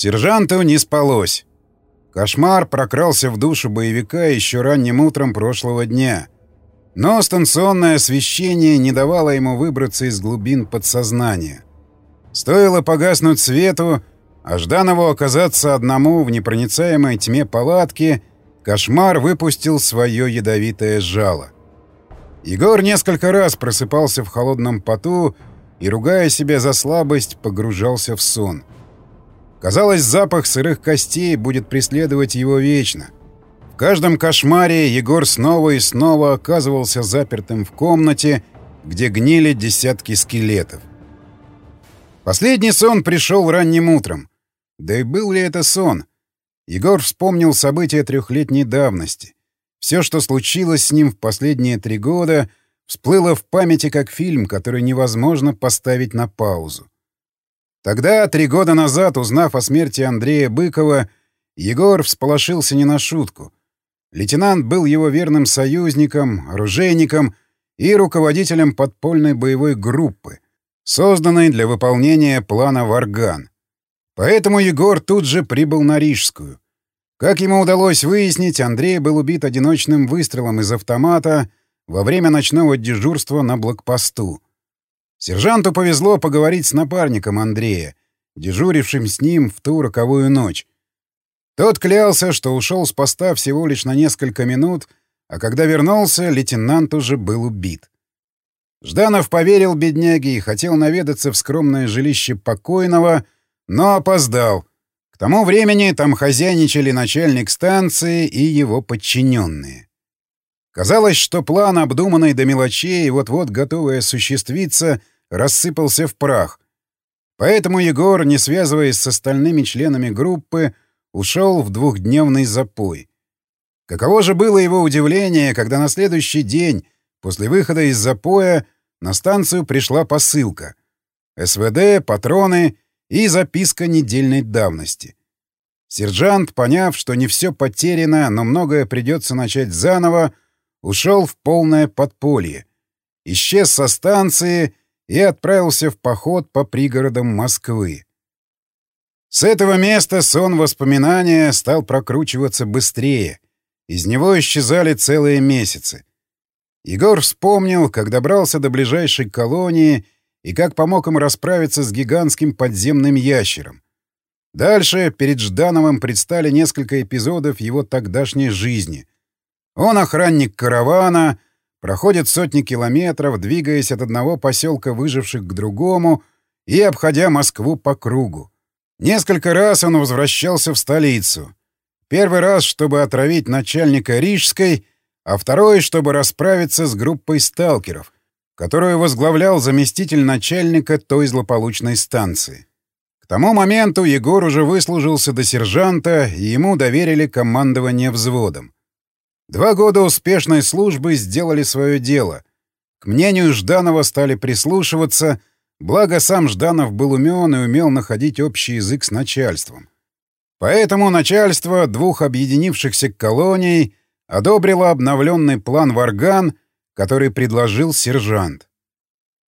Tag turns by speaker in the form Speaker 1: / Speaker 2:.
Speaker 1: Сержанту не спалось. Кошмар прокрался в душу боевика еще ранним утром прошлого дня. Но станционное освещение не давало ему выбраться из глубин подсознания. Стоило погаснуть свету, а Жданову оказаться одному в непроницаемой тьме палатки, кошмар выпустил свое ядовитое жало. Егор несколько раз просыпался в холодном поту и, ругая себя за слабость, погружался в сон. Казалось, запах сырых костей будет преследовать его вечно. В каждом кошмаре Егор снова и снова оказывался запертым в комнате, где гнили десятки скелетов. Последний сон пришел ранним утром. Да и был ли это сон? Егор вспомнил события трехлетней давности. Все, что случилось с ним в последние три года, всплыло в памяти как фильм, который невозможно поставить на паузу. Тогда, три года назад, узнав о смерти Андрея Быкова, Егор всполошился не на шутку. Лейтенант был его верным союзником, оружейником и руководителем подпольной боевой группы, созданной для выполнения плана «Варган». Поэтому Егор тут же прибыл на Рижскую. Как ему удалось выяснить, Андрей был убит одиночным выстрелом из автомата во время ночного дежурства на блокпосту. Сержанту повезло поговорить с напарником Андрея, дежурившим с ним в ту роковую ночь. Тот клялся, что ушел с поста всего лишь на несколько минут, а когда вернулся, лейтенант уже был убит. Жданов поверил бедняге и хотел наведаться в скромное жилище покойного — но опоздал. К тому времени там хозяйничали начальник станции и его подчиненные. Казалось, что план, обдуманный до мелочей, вот-вот готовый осуществиться, рассыпался в прах. Поэтому Егор, не связываясь с остальными членами группы, ушел в двухдневный запой. Каково же было его удивление, когда на следующий день, после выхода из запоя, на станцию пришла посылка. СВД, патроны и записка недельной давности. Сержант, поняв, что не все потеряно, но многое придется начать заново, ушел в полное подполье, исчез со станции и отправился в поход по пригородам Москвы. С этого места сон воспоминания стал прокручиваться быстрее. Из него исчезали целые месяцы. Егор вспомнил, как добрался до ближайшей колонии и как помог им расправиться с гигантским подземным ящером. Дальше перед Ждановым предстали несколько эпизодов его тогдашней жизни. Он охранник каравана, проходит сотни километров, двигаясь от одного поселка выживших к другому и обходя Москву по кругу. Несколько раз он возвращался в столицу. Первый раз, чтобы отравить начальника Рижской, а второй, чтобы расправиться с группой сталкеров — которую возглавлял заместитель начальника той злополучной станции. К тому моменту Егор уже выслужился до сержанта, и ему доверили командование взводом. Два года успешной службы сделали свое дело. К мнению Жданова стали прислушиваться, благо сам Жданов был умен и умел находить общий язык с начальством. Поэтому начальство двух объединившихся колоний одобрило обновленный план «Варган», который предложил сержант.